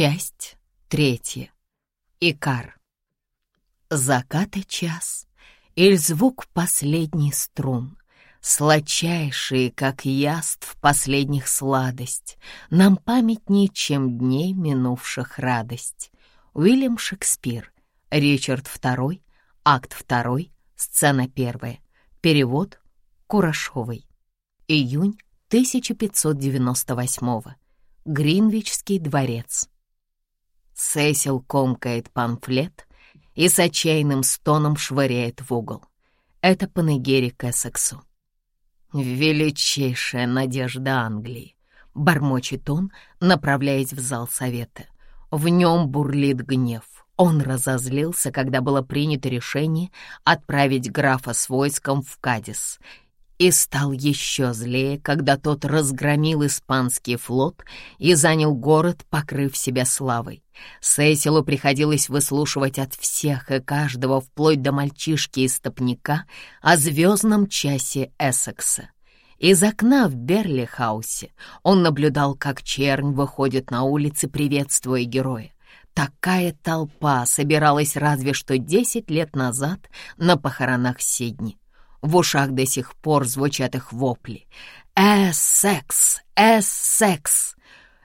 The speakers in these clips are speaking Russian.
Часть третья. Икар. Заката час, или звук последний струн, Сладчайшие, как яств последних сладость, Нам памятнее, чем дней минувших радость. Уильям Шекспир, Ричард II, акт 2, сцена 1, перевод Курашовой. Июнь 1598 Гринвичский дворец. Сесил комкает памфлет и с отчаянным стоном швыряет в угол. Это панегерик Эссексу. «Величайшая надежда Англии», — бормочет он, направляясь в зал совета. В нем бурлит гнев. Он разозлился, когда было принято решение отправить графа с войском в Кадис, и стал еще злее, когда тот разгромил испанский флот и занял город, покрыв себя славой. Сесилу приходилось выслушивать от всех и каждого, вплоть до мальчишки и стопника, о звездном часе Эссекса. Из окна в Берли-хаусе он наблюдал, как чернь выходит на улицы, приветствуя героя. Такая толпа собиралась разве что десять лет назад на похоронах Сидни. В ушах до сих пор звучат их вопли. «Эссекс! Эссекс!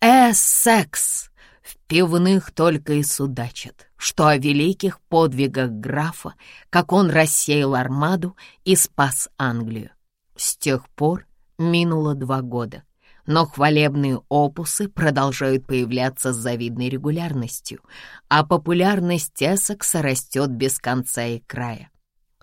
Эссекс!» В пивных только и судачат, что о великих подвигах графа, как он рассеял армаду и спас Англию. С тех пор минуло два года, но хвалебные опусы продолжают появляться с завидной регулярностью, а популярность Эссекса растет без конца и края.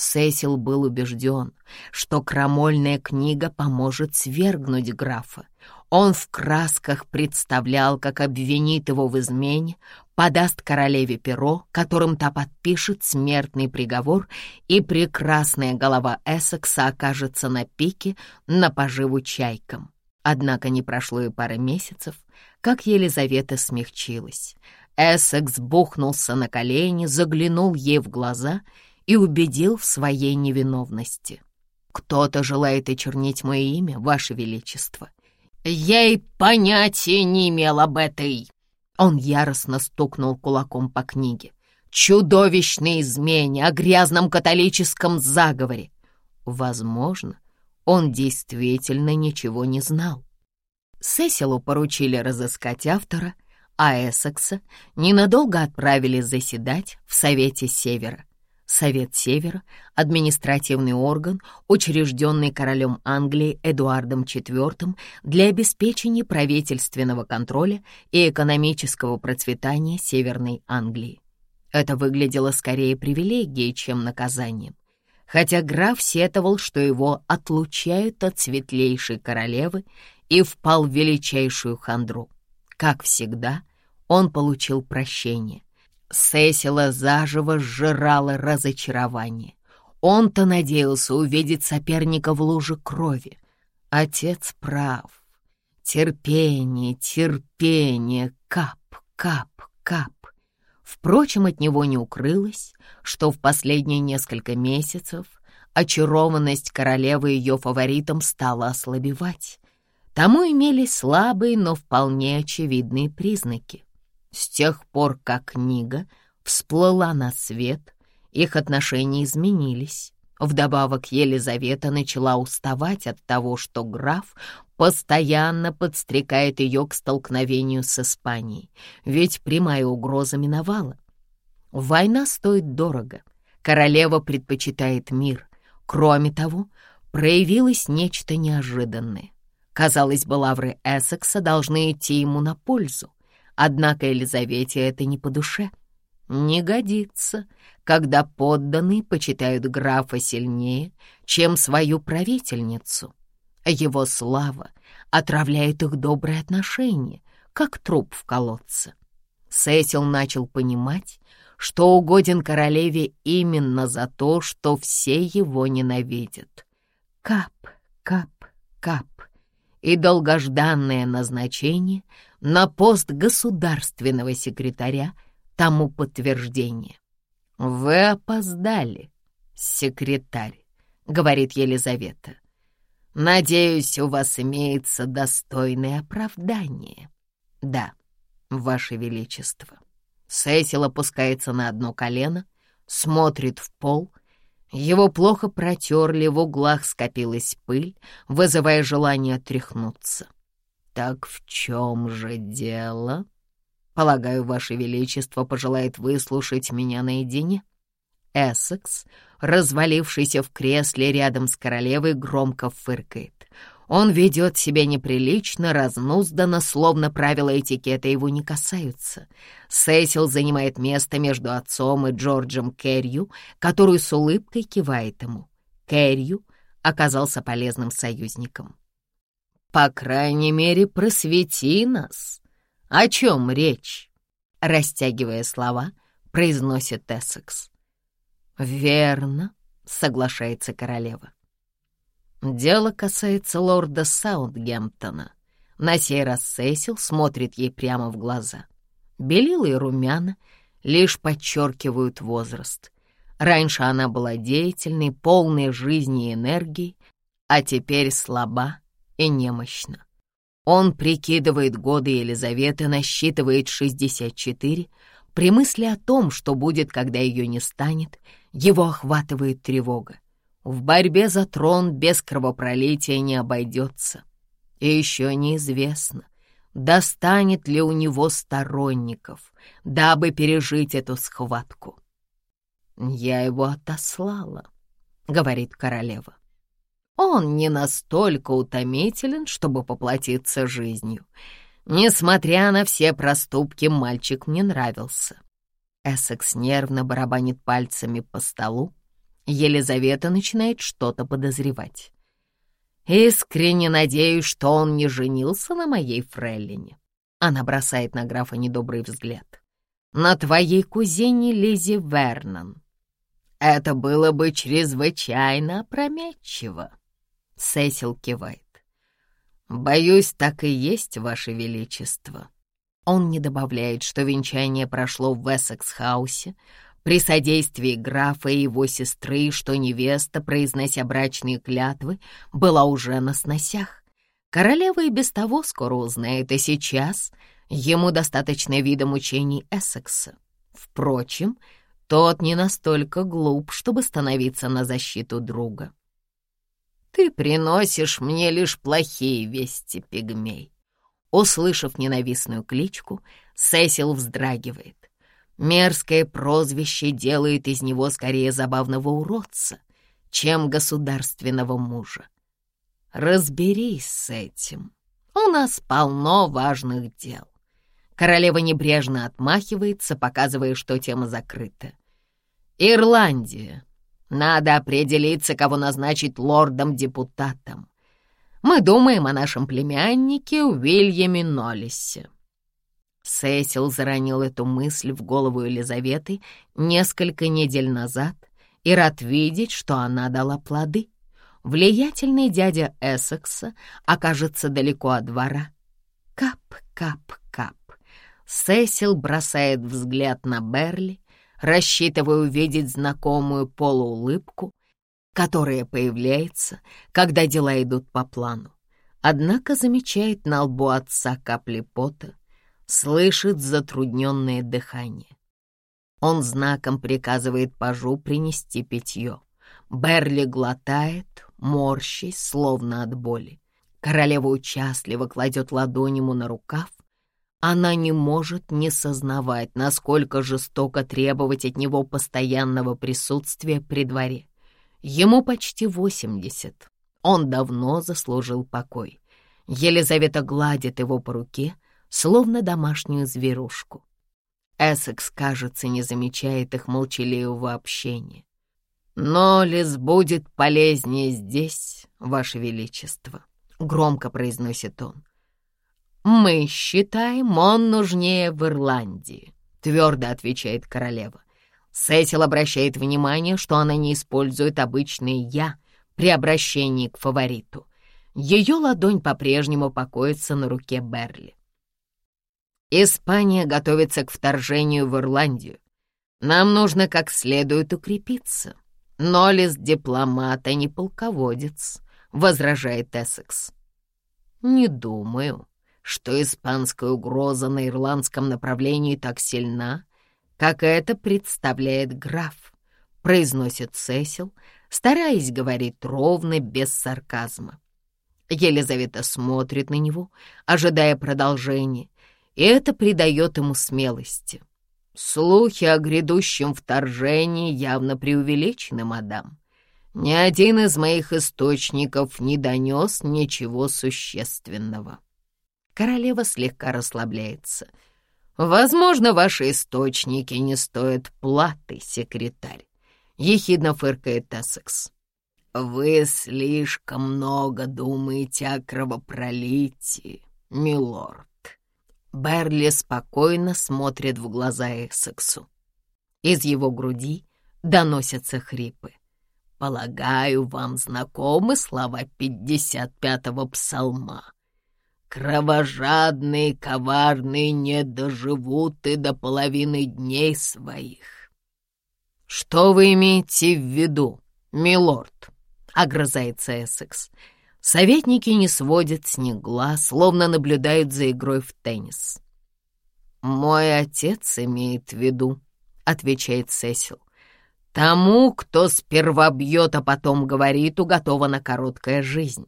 Сесил был убежден, что крамольная книга поможет свергнуть графа. Он в красках представлял, как обвинит его в измене, подаст королеве перо, которым та подпишет смертный приговор, и прекрасная голова Эссекса окажется на пике на поживу чайкам. Однако не прошло и пары месяцев, как Елизавета смягчилась. Эссекс бухнулся на колени, заглянул ей в глаза — и убедил в своей невиновности. Кто-то желает очернить мое имя, Ваше Величество. Я и понятия не имел об этой. Он яростно стукнул кулаком по книге. Чудовищной измене, о грязном католическом заговоре. Возможно, он действительно ничего не знал. Сесилу поручили разыскать автора, а Эссекса ненадолго отправили заседать в Совете Севера. Совет Севера — административный орган, учрежденный королем Англии Эдуардом IV для обеспечения правительственного контроля и экономического процветания Северной Англии. Это выглядело скорее привилегией, чем наказанием. Хотя граф сетовал, что его отлучают от светлейшей королевы и впал в величайшую хандру. Как всегда, он получил прощение. Сесила заживо сжирала разочарование. Он-то надеялся увидеть соперника в луже крови. Отец прав. Терпение, терпение, кап, кап, кап. Впрочем, от него не укрылось, что в последние несколько месяцев очарованность королевы ее фаворитом стала ослабевать. Тому имелись слабые, но вполне очевидные признаки. С тех пор, как книга всплыла на свет, их отношения изменились. Вдобавок Елизавета начала уставать от того, что граф постоянно подстрекает ее к столкновению с Испанией, ведь прямая угроза миновала. Война стоит дорого, королева предпочитает мир. Кроме того, проявилось нечто неожиданное. Казалось бы, лавры Эссекса должны идти ему на пользу. Однако Елизавете это не по душе. Не годится, когда подданные почитают графа сильнее, чем свою правительницу. Его слава отравляет их добрые отношения, как труп в колодце. Сесил начал понимать, что угоден королеве именно за то, что все его ненавидят. Кап, кап, кап. И долгожданное назначение — на пост государственного секретаря тому подтверждение. «Вы опоздали, секретарь», — говорит Елизавета. «Надеюсь, у вас имеется достойное оправдание». «Да, Ваше Величество. Сесил опускается на одно колено, смотрит в пол. Его плохо протерли, в углах скопилась пыль, вызывая желание отряхнуться. «Так в чем же дело?» «Полагаю, Ваше Величество пожелает выслушать меня наедине?» Эссекс, развалившийся в кресле рядом с королевой, громко фыркает. Он ведет себя неприлично, разнузданно, словно правила этикета его не касаются. Сесил занимает место между отцом и Джорджем Керрью, который с улыбкой кивает ему. Керрью оказался полезным союзником. «По крайней мере, просвети нас. О чем речь?» Растягивая слова, произносит Эссекс. «Верно», — соглашается королева. Дело касается лорда Саундгемптона. На сей раз Сесил смотрит ей прямо в глаза. Белила и румяна лишь подчеркивают возраст. Раньше она была деятельной, полной жизни и энергии, а теперь слаба и немощна. Он прикидывает годы Елизаветы, насчитывает 64. При мысли о том, что будет, когда ее не станет, его охватывает тревога. В борьбе за трон без кровопролития не обойдется. И еще неизвестно, достанет ли у него сторонников, дабы пережить эту схватку. «Я его отослала», — говорит королева. «Он не настолько утомителен, чтобы поплатиться жизнью. Несмотря на все проступки, мальчик мне нравился». Эссекс нервно барабанит пальцами по столу, Елизавета начинает что-то подозревать. «Искренне надеюсь, что он не женился на моей фрейлине». Она бросает на графа недобрый взгляд. «На твоей кузине Лизи Вернон. Это было бы чрезвычайно опрометчиво». Сесил кивает. «Боюсь, так и есть, Ваше Величество». Он не добавляет, что венчание прошло в Эссекс-хаусе, при содействии графа и его сестры, что невеста, произнося брачные клятвы, была уже на сносях. Королева и без того скоро узнает, и сейчас ему достаточно вида мучений Эссекса. Впрочем, тот не настолько глуп, чтобы становиться на защиту друга. «Ты приносишь мне лишь плохие вести, пигмей». Услышав ненавистную кличку, Сесил вздрагивает. Мерзкое прозвище делает из него скорее забавного уродца, чем государственного мужа. Разберись с этим. У нас полно важных дел. Королева небрежно отмахивается, показывая, что тема закрыта. Ирландия. Надо определиться, кого назначить лордом-депутатом. Мы думаем о нашем племяннике Уильяме Ноллисе. Сесил заронил эту мысль в голову Елизаветы несколько недель назад и рад видеть, что она дала плоды. Влиятельный дядя Эссекса окажется далеко от двора. Кап, кап, кап. Сесил бросает взгляд на Берли, рассчитывая увидеть знакомую полуулыбку, которая появляется, когда дела идут по плану. Однако замечает на лбу отца капли пота, слышит затрудненное дыхание. Он знаком приказывает пажу принести питье. Берли глотает, морщись, словно от боли. Королева участливо кладет ладонь ему на рукав. Она не может не сознавать, насколько жестоко требовать от него постоянного присутствия при дворе. Ему почти восемьдесят. Он давно заслужил покой. Елизавета гладит его по руке, словно домашнюю зверушку. Эссекс, кажется, не замечает их молчаливого общения. «Но лес будет полезнее здесь, Ваше Величество», — громко произносит он. «Мы считаем, он нужнее в Ирландии», — твердо отвечает королева. Сесил обращает внимание, что она не использует обычное «я» при обращении к фавориту. Ее ладонь по-прежнему покоится на руке Берли. Испания готовится к вторжению в Ирландию. Нам нужно как следует укрепиться. Нолис дипломат, а не полководец, — возражает Эссекс. Не думаю, что испанская угроза на ирландском направлении так сильна, как это представляет граф, произносит Сесил, стараясь говорить ровно, без сарказма. Елизавета смотрит на него, ожидая продолжения, и это придает ему смелости. Слухи о грядущем вторжении явно преувеличены, мадам. Ни один из моих источников не донес ничего существенного. Королева слегка расслабляется. Возможно, ваши источники не стоят платы, секретарь. Ехидно фыркает Эссекс. «Вы слишком много думаете о кровопролитии, милорд». Берли спокойно смотрит в глаза Эссексу. Из его груди доносятся хрипы. Полагаю, вам знакомы слова 55-го псалма. Кровожадные, коварные не доживут и до половины дней своих. Что вы имеете в виду, милорд? — огрызается Эссекс. Советники не сводят с них глаз, словно наблюдают за игрой в теннис. «Мой отец имеет в виду», — отвечает Сесил. Тому, кто сперва бьет, а потом говорит, уготована короткая жизнь.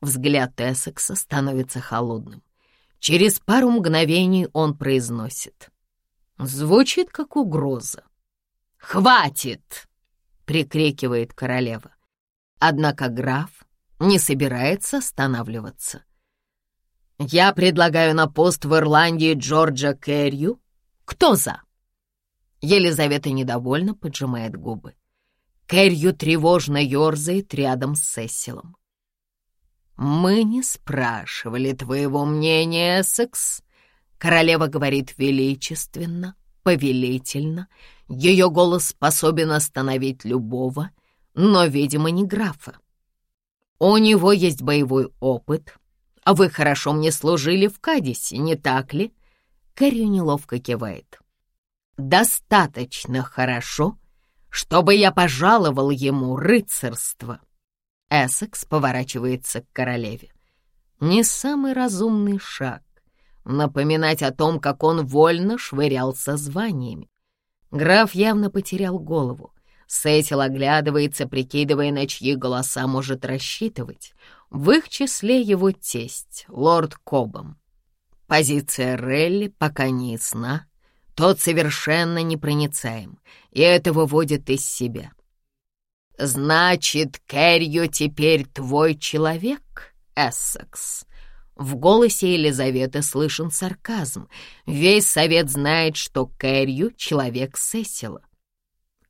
Взгляд Эссекса становится холодным. Через пару мгновений он произносит. Звучит как угроза. «Хватит!» — прикрикивает королева. Однако граф не собирается останавливаться. «Я предлагаю на пост в Ирландии Джорджа Керрию. Кто за?» Елизавета недовольно поджимает губы. Кэрью тревожно ерзает рядом с Сесилом. «Мы не спрашивали твоего мнения, Эссекс», — королева говорит величественно, повелительно. Ее голос способен остановить любого, но, видимо, не графа. У него есть боевой опыт, а вы хорошо мне служили в Кадисе, не так ли?» Кэрри неловко кивает достаточно хорошо, чтобы я пожаловал ему рыцарство. Эссекс поворачивается к королеве. Не самый разумный шаг — напоминать о том, как он вольно швырялся званиями. Граф явно потерял голову. Сетил оглядывается, прикидывая, на чьи голоса может рассчитывать. В их числе его тесть, лорд Кобом. Позиция Релли пока не ясна, тот совершенно непроницаем, и это выводит из себя. «Значит, Кэррио теперь твой человек, Эссекс?» В голосе Елизаветы слышен сарказм. Весь совет знает, что Кэррию — человек Сесила.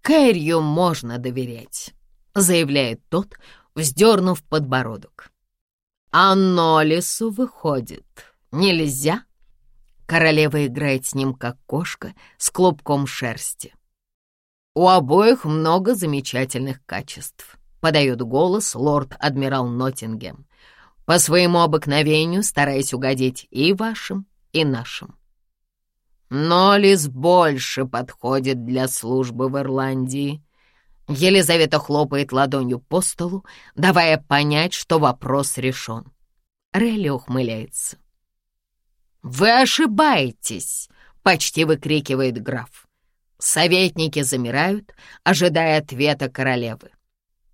«Кэррию можно доверять», — заявляет тот, вздернув подбородок. «А Нолису выходит. Нельзя?» Королева играет с ним, как кошка, с клубком шерсти. У обоих много замечательных качеств, подает голос лорд-адмирал Ноттингем, по своему обыкновению стараясь угодить и вашим, и нашим. Но Лис больше подходит для службы в Ирландии. Елизавета хлопает ладонью по столу, давая понять, что вопрос решен. Релли ухмыляется. «Вы ошибаетесь!» — почти выкрикивает граф. Советники замирают, ожидая ответа королевы.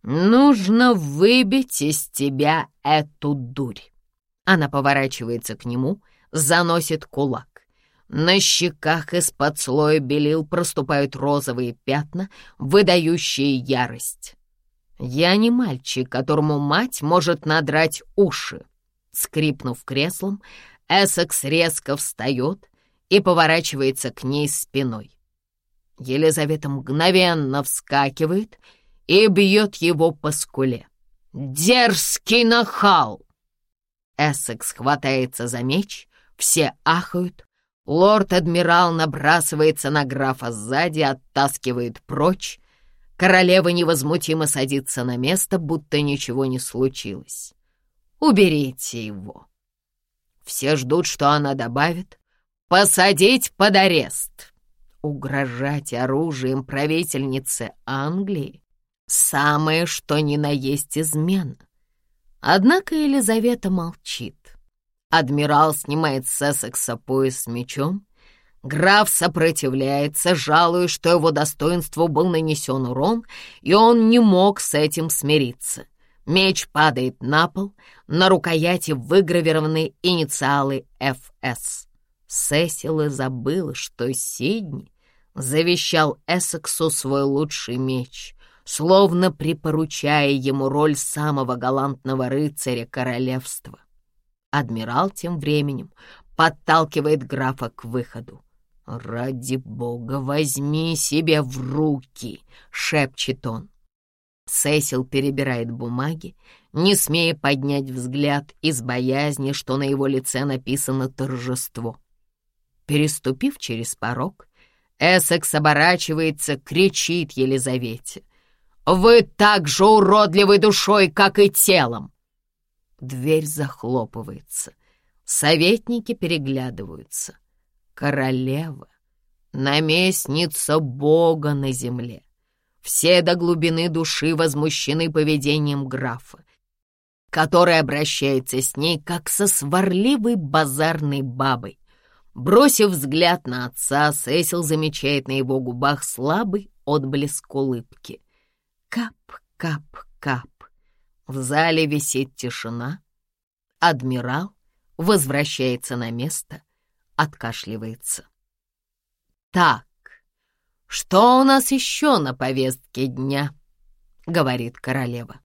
«Нужно выбить из тебя эту дурь!» Она поворачивается к нему, заносит кулак. На щеках из-под слоя белил проступают розовые пятна, выдающие ярость. «Я не мальчик, которому мать может надрать уши!» Скрипнув креслом, Эссекс резко встает и поворачивается к ней спиной. Елизавета мгновенно вскакивает и бьет его по скуле. «Дерзкий нахал!» Эссекс хватается за меч, все ахают. Лорд-адмирал набрасывается на графа сзади, оттаскивает прочь. Королева невозмутимо садится на место, будто ничего не случилось. «Уберите его!» Все ждут, что она добавит «посадить под арест». Угрожать оружием правительнице Англии — самое что ни на есть измена. Однако Елизавета молчит. Адмирал снимает с Эссекса пояс с мечом. Граф сопротивляется, жалуясь, что его достоинству был нанесен урон, и он не мог с этим смириться. Меч падает на пол, на рукояти выгравированы инициалы «ФС». Сесил и забыла, что Сидни завещал Эссексу свой лучший меч, словно припоручая ему роль самого галантного рыцаря королевства. Адмирал тем временем подталкивает графа к выходу. «Ради бога, возьми себя в руки!» — шепчет он. Сесил перебирает бумаги, не смея поднять взгляд из боязни, что на его лице написано торжество. Переступив через порог, Эссекс оборачивается, кричит Елизавете. «Вы так же уродливой душой, как и телом!» Дверь захлопывается. Советники переглядываются. Королева, наместница Бога на земле. Все до глубины души возмущены поведением графа, который обращается с ней, как со сварливой базарной бабой. Бросив взгляд на отца, Сесил замечает на его губах слабый отблеск улыбки. Кап, кап, кап. В зале висит тишина. Адмирал возвращается на место, откашливается. Так, «Что у нас еще на повестке дня?» — говорит королева.